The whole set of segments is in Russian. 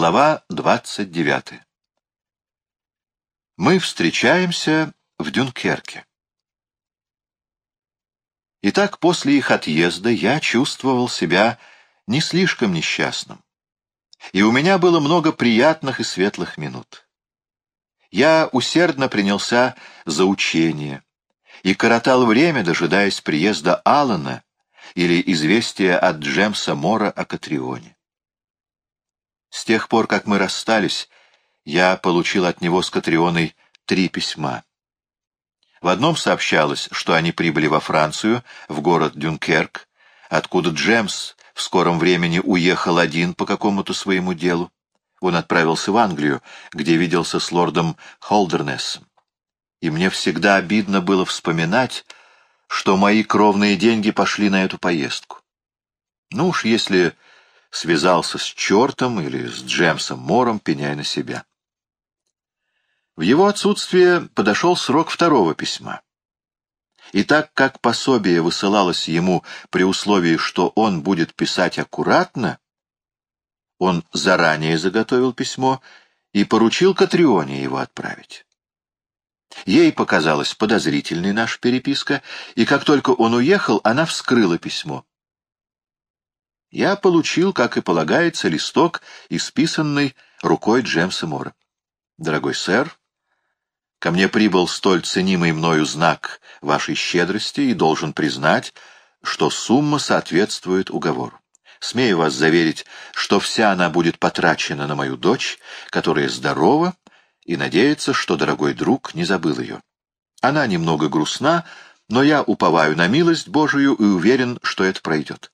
Глава 29. Мы встречаемся в Дюнкерке. Итак, после их отъезда я чувствовал себя не слишком несчастным, и у меня было много приятных и светлых минут. Я усердно принялся за учение и коротал время, дожидаясь приезда Аллана или известия от Джемса Мора о Катрионе. С тех пор, как мы расстались, я получил от него с Катрионой три письма. В одном сообщалось, что они прибыли во Францию, в город Дюнкерк, откуда Джемс в скором времени уехал один по какому-то своему делу. Он отправился в Англию, где виделся с лордом Холдернессом. И мне всегда обидно было вспоминать, что мои кровные деньги пошли на эту поездку. Ну уж если связался с чертом или с Джемсом Мором, пеняя на себя. В его отсутствие подошел срок второго письма. И так как пособие высылалось ему при условии, что он будет писать аккуратно, он заранее заготовил письмо и поручил Катрионе его отправить. Ей показалась подозрительной наша переписка, и как только он уехал, она вскрыла письмо я получил, как и полагается, листок, исписанный рукой Джемса Мора. Дорогой сэр, ко мне прибыл столь ценимый мною знак вашей щедрости и должен признать, что сумма соответствует уговору. Смею вас заверить, что вся она будет потрачена на мою дочь, которая здорова и надеется, что дорогой друг не забыл ее. Она немного грустна, но я уповаю на милость Божию и уверен, что это пройдет.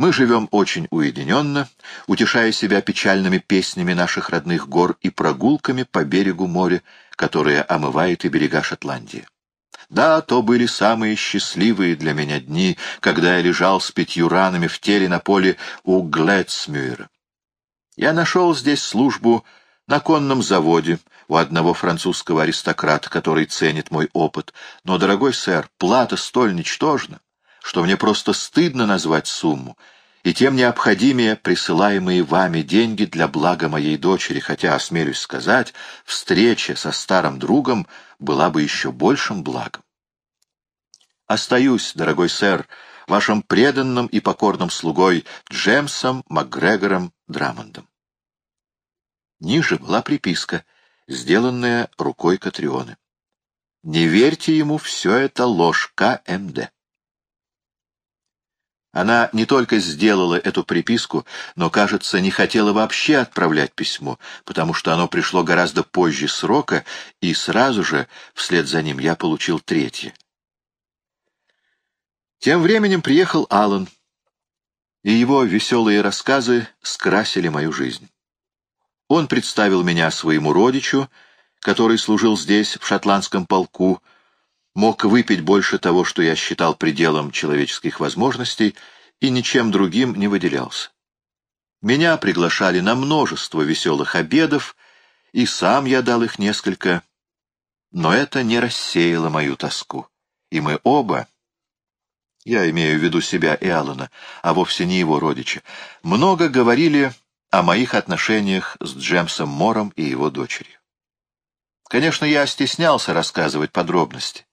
Мы живем очень уединенно, утешая себя печальными песнями наших родных гор и прогулками по берегу моря, которое омывает и берега Шотландии. Да, то были самые счастливые для меня дни, когда я лежал с пятью ранами в теле на поле у Глэдсмюэра. Я нашел здесь службу на конном заводе у одного французского аристократа, который ценит мой опыт. Но, дорогой сэр, плата столь ничтожна, что мне просто стыдно назвать сумму, и тем необходимее присылаемые вами деньги для блага моей дочери, хотя, осмелюсь сказать, встреча со старым другом была бы еще большим благом. Остаюсь, дорогой сэр, вашим преданным и покорным слугой Джемсом МакГрегором Драмондом. Ниже была приписка, сделанная рукой Катрионы. Не верьте ему, все это ложь КМД. Она не только сделала эту приписку, но, кажется, не хотела вообще отправлять письмо, потому что оно пришло гораздо позже срока, и сразу же, вслед за ним, я получил третье. Тем временем приехал Аллан, и его веселые рассказы скрасили мою жизнь. Он представил меня своему родичу, который служил здесь, в шотландском полку, мог выпить больше того, что я считал пределом человеческих возможностей, и ничем другим не выделялся. Меня приглашали на множество веселых обедов, и сам я дал их несколько, но это не рассеяло мою тоску, и мы оба, я имею в виду себя и Алана, а вовсе не его родича, много говорили о моих отношениях с Джемсом Мором и его дочерью. Конечно, я стеснялся рассказывать подробности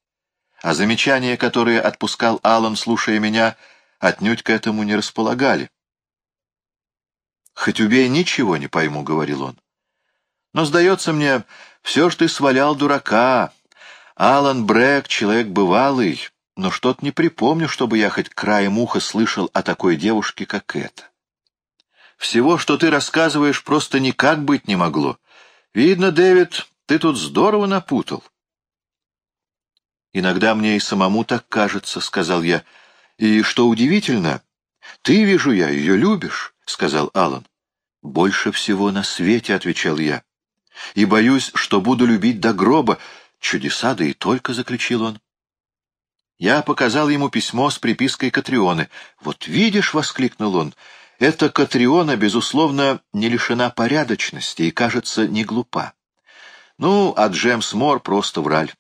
а замечания, которые отпускал Алан, слушая меня, отнюдь к этому не располагали. «Хоть убей, ничего не пойму», — говорил он. «Но, сдается мне, все ж ты свалял дурака. Алан Брэк — человек бывалый, но что-то не припомню, чтобы я хоть краем уха слышал о такой девушке, как эта. Всего, что ты рассказываешь, просто никак быть не могло. Видно, Дэвид, ты тут здорово напутал». Иногда мне и самому так кажется, — сказал я. И что удивительно, ты, вижу я, ее любишь, — сказал Алан. Больше всего на свете, — отвечал я. И боюсь, что буду любить до гроба. Чудеса, да и только, — заключил он. Я показал ему письмо с припиской Катрионы. «Вот видишь», — воскликнул он, — «эта Катриона, безусловно, не лишена порядочности и, кажется, не глупа. Ну, а Джемс Мор просто враль.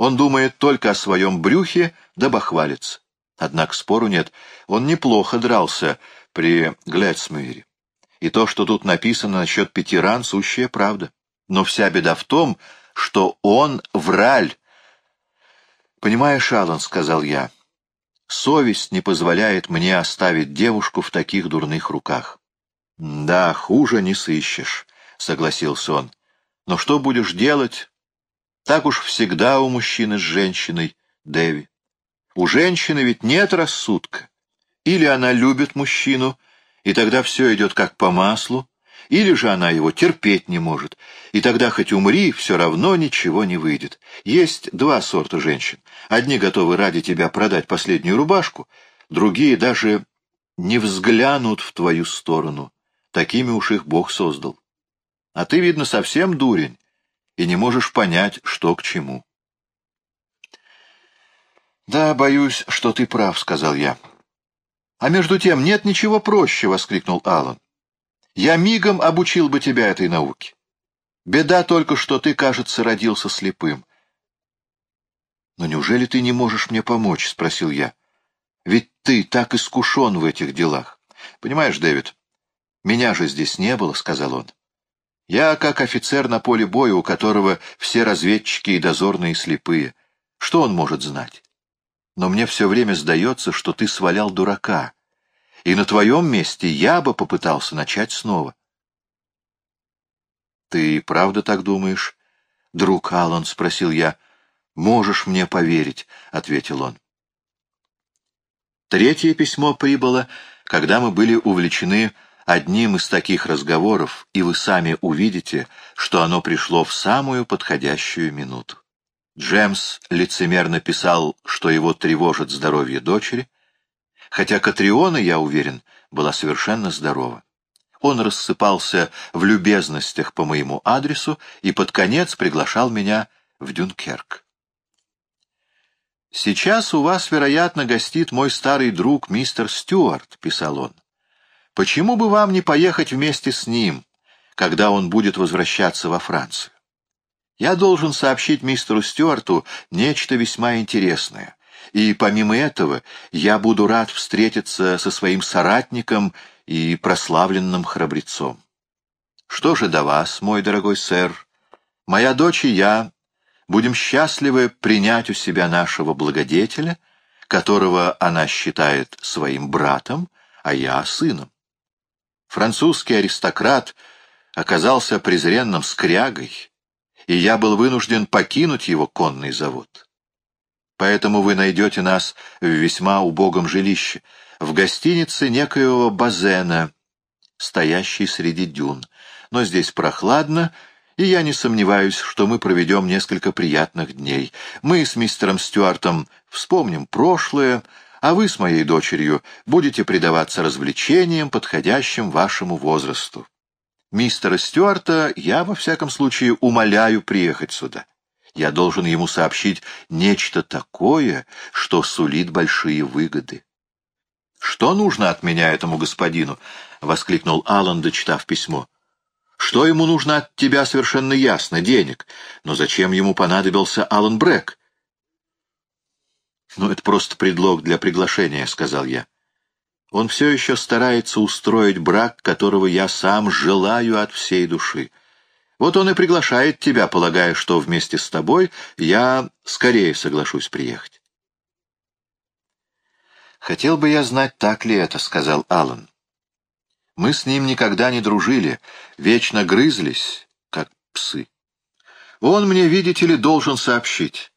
Он думает только о своем брюхе, да бахвалится. Однако спору нет, он неплохо дрался при Глэдсмейре. И то, что тут написано насчет пяти ран, сущая правда. Но вся беда в том, что он враль. «Понимаешь, Аллан, — сказал я, — совесть не позволяет мне оставить девушку в таких дурных руках». «Да, хуже не сыщешь», — согласился он. «Но что будешь делать? Так уж всегда у мужчины с женщиной, Дэви. У женщины ведь нет рассудка. Или она любит мужчину, и тогда все идет как по маслу, или же она его терпеть не может, и тогда хоть умри, все равно ничего не выйдет. Есть два сорта женщин. Одни готовы ради тебя продать последнюю рубашку, другие даже не взглянут в твою сторону. Такими уж их Бог создал. А ты, видно, совсем дурень, и не можешь понять, что к чему. «Да, боюсь, что ты прав», — сказал я. «А между тем нет ничего проще», — воскликнул Аллан. «Я мигом обучил бы тебя этой науке. Беда только, что ты, кажется, родился слепым». «Но неужели ты не можешь мне помочь?» — спросил я. «Ведь ты так искушен в этих делах. Понимаешь, Дэвид, меня же здесь не было», — сказал он. «Я как офицер на поле боя, у которого все разведчики и дозорные слепые. Что он может знать?» но мне все время сдается, что ты свалял дурака, и на твоем месте я бы попытался начать снова. — Ты правда так думаешь? — друг Аллан, — спросил я. — Можешь мне поверить, — ответил он. Третье письмо прибыло, когда мы были увлечены одним из таких разговоров, и вы сами увидите, что оно пришло в самую подходящую минуту. Джемс лицемерно писал, что его тревожит здоровье дочери, хотя Катриона, я уверен, была совершенно здорова. Он рассыпался в любезностях по моему адресу и под конец приглашал меня в Дюнкерк. «Сейчас у вас, вероятно, гостит мой старый друг мистер Стюарт», — писал он. «Почему бы вам не поехать вместе с ним, когда он будет возвращаться во Францию? Я должен сообщить мистеру Стюарту нечто весьма интересное. И помимо этого я буду рад встретиться со своим соратником и прославленным храбрецом. Что же до вас, мой дорогой сэр? Моя дочь и я будем счастливы принять у себя нашего благодетеля, которого она считает своим братом, а я — сыном. Французский аристократ оказался презренным скрягой, и я был вынужден покинуть его конный завод. Поэтому вы найдете нас в весьма убогом жилище, в гостинице некоего Базена, стоящей среди дюн. Но здесь прохладно, и я не сомневаюсь, что мы проведем несколько приятных дней. Мы с мистером Стюартом вспомним прошлое, а вы с моей дочерью будете предаваться развлечениям, подходящим вашему возрасту. Мистера Стюарта я, во всяком случае, умоляю приехать сюда. Я должен ему сообщить нечто такое, что сулит большие выгоды. — Что нужно от меня этому господину? — воскликнул Аллан, дочитав письмо. — Что ему нужно от тебя, совершенно ясно, денег. Но зачем ему понадобился Аллан Брэк? — Ну, это просто предлог для приглашения, — сказал я. Он все еще старается устроить брак, которого я сам желаю от всей души. Вот он и приглашает тебя, полагая, что вместе с тобой я скорее соглашусь приехать. «Хотел бы я знать, так ли это», — сказал Аллан. «Мы с ним никогда не дружили, вечно грызлись, как псы. Он мне, видите ли, должен сообщить.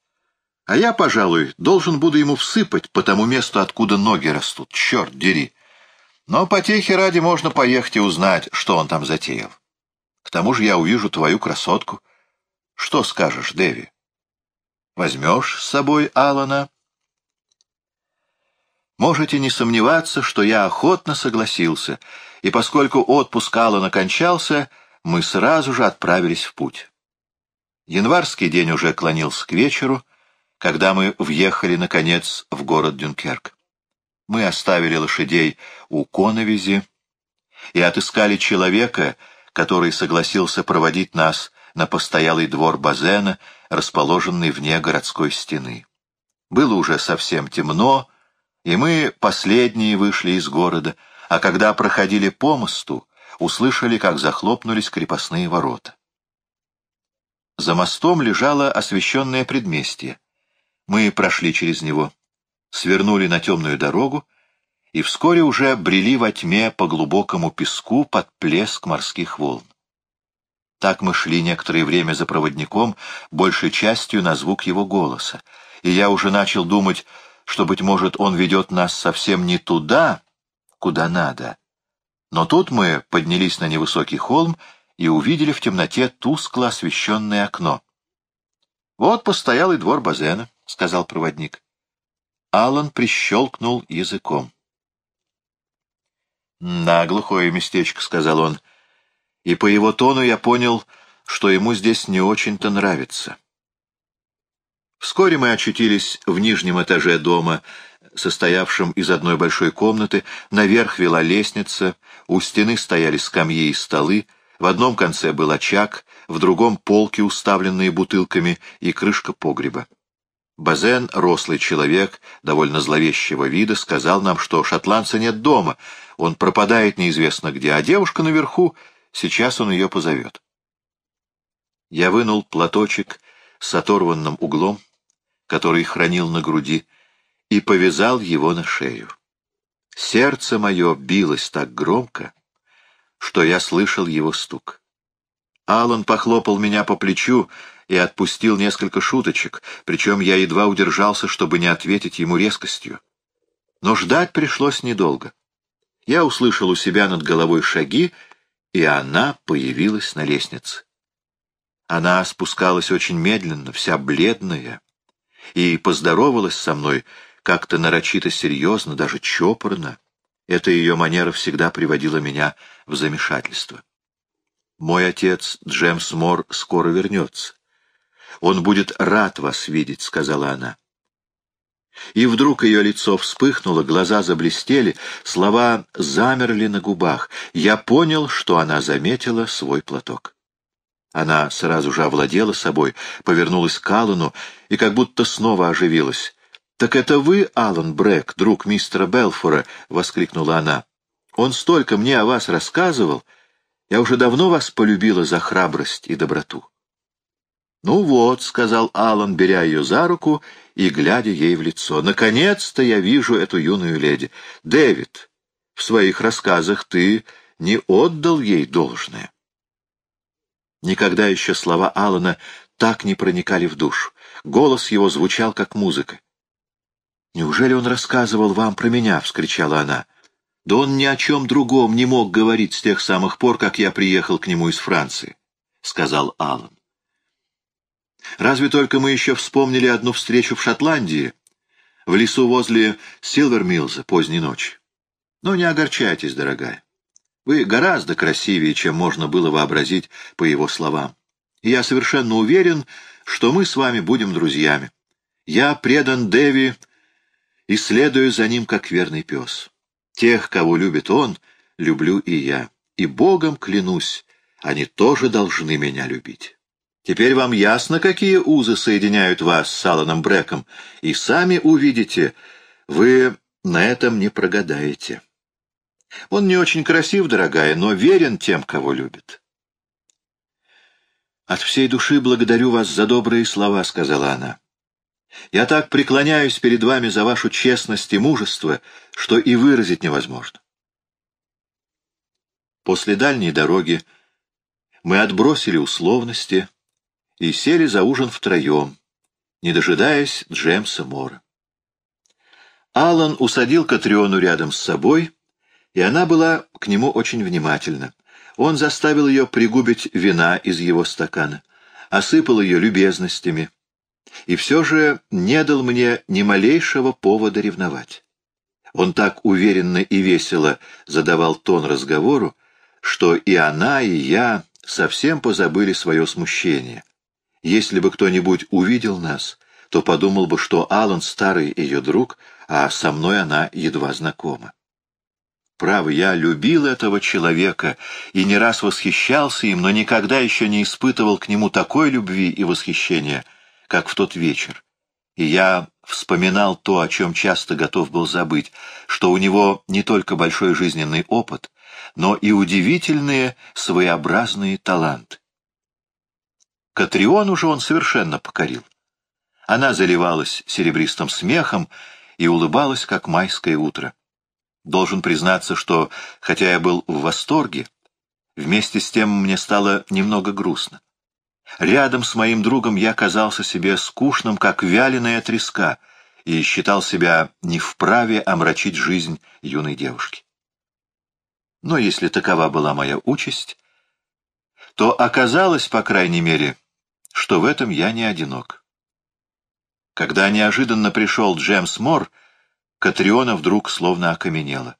А я, пожалуй, должен буду ему всыпать по тому месту, откуда ноги растут. Черт дери! Но потехи ради можно поехать и узнать, что он там затеял. К тому же я увижу твою красотку. Что скажешь, Дэви? Возьмешь с собой Алана? Можете не сомневаться, что я охотно согласился, и поскольку отпуск Алана кончался, мы сразу же отправились в путь. Январский день уже клонился к вечеру, когда мы въехали, наконец, в город Дюнкерк. Мы оставили лошадей у Коновизи и отыскали человека, который согласился проводить нас на постоялый двор Базена, расположенный вне городской стены. Было уже совсем темно, и мы последние вышли из города, а когда проходили по мосту, услышали, как захлопнулись крепостные ворота. За мостом лежало освещенное предместье. Мы прошли через него, свернули на темную дорогу и вскоре уже брели во тьме по глубокому песку под плеск морских волн. Так мы шли некоторое время за проводником, большей частью на звук его голоса, и я уже начал думать, что, быть может, он ведет нас совсем не туда, куда надо. Но тут мы поднялись на невысокий холм и увидели в темноте тускло освещенное окно. — Вот постоялый двор Базена, — сказал проводник. Алан прищелкнул языком. — Да, глухое местечко, — сказал он, и по его тону я понял, что ему здесь не очень-то нравится. Вскоре мы очутились в нижнем этаже дома, состоявшем из одной большой комнаты, наверх вела лестница, у стены стояли скамьи и столы, в одном конце был очаг, в другом — полки, уставленные бутылками, и крышка погреба. Базен, рослый человек, довольно зловещего вида, сказал нам, что шотландца нет дома, он пропадает неизвестно где, а девушка наверху, сейчас он ее позовет. Я вынул платочек с оторванным углом, который хранил на груди, и повязал его на шею. Сердце мое билось так громко, что я слышал его стук. Алан похлопал меня по плечу и отпустил несколько шуточек, причем я едва удержался, чтобы не ответить ему резкостью. Но ждать пришлось недолго. Я услышал у себя над головой шаги, и она появилась на лестнице. Она спускалась очень медленно, вся бледная, и поздоровалась со мной как-то нарочито серьезно, даже чопорно. Эта ее манера всегда приводила меня в замешательство. Мой отец, Джемс Мор, скоро вернется. Он будет рад вас видеть, — сказала она. И вдруг ее лицо вспыхнуло, глаза заблестели, слова замерли на губах. Я понял, что она заметила свой платок. Она сразу же овладела собой, повернулась к Аллану и как будто снова оживилась. «Так это вы, Аллан Брэк, друг мистера Белфора?» — воскликнула она. «Он столько мне о вас рассказывал. Я уже давно вас полюбила за храбрость и доброту». «Ну вот», — сказал Аллан, беря ее за руку и глядя ей в лицо, — «наконец-то я вижу эту юную леди. Дэвид, в своих рассказах ты не отдал ей должное». Никогда еще слова Алана так не проникали в душу. Голос его звучал, как музыка. «Неужели он рассказывал вам про меня?» — вскричала она. «Да он ни о чем другом не мог говорить с тех самых пор, как я приехал к нему из Франции», — сказал Алан. «Разве только мы еще вспомнили одну встречу в Шотландии, в лесу возле Силвермилза поздней ночи. Но не огорчайтесь, дорогая. Вы гораздо красивее, чем можно было вообразить по его словам. И я совершенно уверен, что мы с вами будем друзьями. Я предан Деви и следую за ним, как верный пес. Тех, кого любит он, люблю и я. И Богом клянусь, они тоже должны меня любить. Теперь вам ясно, какие узы соединяют вас с Алланом Брэком, и сами увидите, вы на этом не прогадаете. Он не очень красив, дорогая, но верен тем, кого любит. «От всей души благодарю вас за добрые слова», — сказала она. «Я так преклоняюсь перед вами за вашу честность и мужество, что и выразить невозможно». После дальней дороги мы отбросили условности и сели за ужин втроем, не дожидаясь Джемса Мора. Алан усадил Катриону рядом с собой и она была к нему очень внимательна. Он заставил ее пригубить вина из его стакана, осыпал ее любезностями, и все же не дал мне ни малейшего повода ревновать. Он так уверенно и весело задавал тон разговору, что и она, и я совсем позабыли свое смущение. Если бы кто-нибудь увидел нас, то подумал бы, что Алан старый ее друг, а со мной она едва знакома. Право, я любил этого человека и не раз восхищался им, но никогда еще не испытывал к нему такой любви и восхищения, как в тот вечер. И я вспоминал то, о чем часто готов был забыть, что у него не только большой жизненный опыт, но и удивительные своеобразные таланты. Катриону же он совершенно покорил. Она заливалась серебристым смехом и улыбалась, как майское утро. Должен признаться, что, хотя я был в восторге, вместе с тем мне стало немного грустно. Рядом с моим другом я казался себе скучным, как вяленая треска, и считал себя не вправе омрачить жизнь юной девушки. Но если такова была моя участь, то оказалось, по крайней мере, что в этом я не одинок. Когда неожиданно пришел Джемс Мор, Катриона вдруг словно окаменела.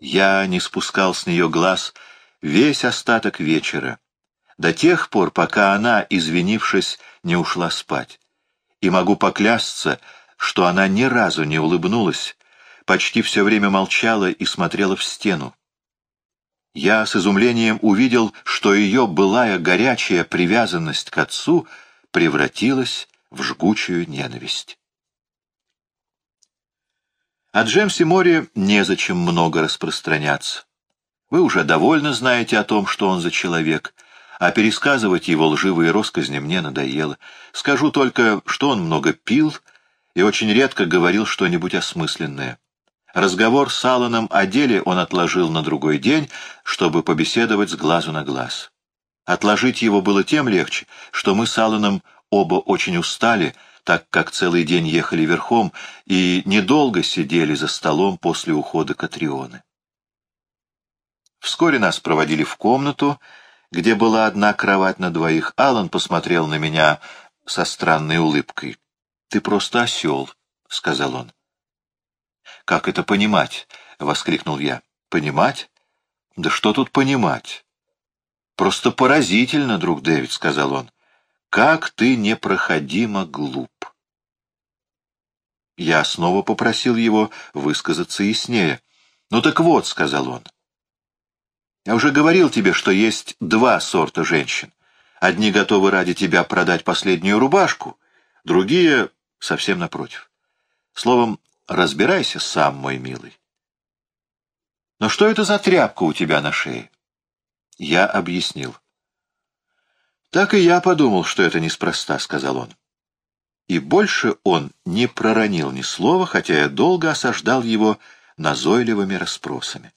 Я не спускал с нее глаз весь остаток вечера, до тех пор, пока она, извинившись, не ушла спать. И могу поклясться, что она ни разу не улыбнулась, почти все время молчала и смотрела в стену. Я с изумлением увидел, что ее былая горячая привязанность к отцу превратилась в жгучую ненависть. О Джемсе Море незачем много распространяться. Вы уже довольно знаете о том, что он за человек, а пересказывать его лживые росказни мне надоело. Скажу только, что он много пил и очень редко говорил что-нибудь осмысленное. Разговор с Алланом о деле он отложил на другой день, чтобы побеседовать с глазу на глаз. Отложить его было тем легче, что мы с Алланом оба очень устали, так как целый день ехали верхом и недолго сидели за столом после ухода Катрионы. Вскоре нас проводили в комнату, где была одна кровать на двоих. Алан посмотрел на меня со странной улыбкой. «Ты просто осел», — сказал он. «Как это понимать?» — воскликнул я. «Понимать? Да что тут понимать?» «Просто поразительно, друг Дэвид», — сказал он. Как ты непроходимо глуп! Я снова попросил его высказаться яснее. «Ну так вот», — сказал он, — «я уже говорил тебе, что есть два сорта женщин. Одни готовы ради тебя продать последнюю рубашку, другие — совсем напротив. Словом, разбирайся сам, мой милый. Но что это за тряпка у тебя на шее?» Я объяснил. «Так и я подумал, что это неспроста», — сказал он. И больше он не проронил ни слова, хотя я долго осаждал его назойливыми расспросами.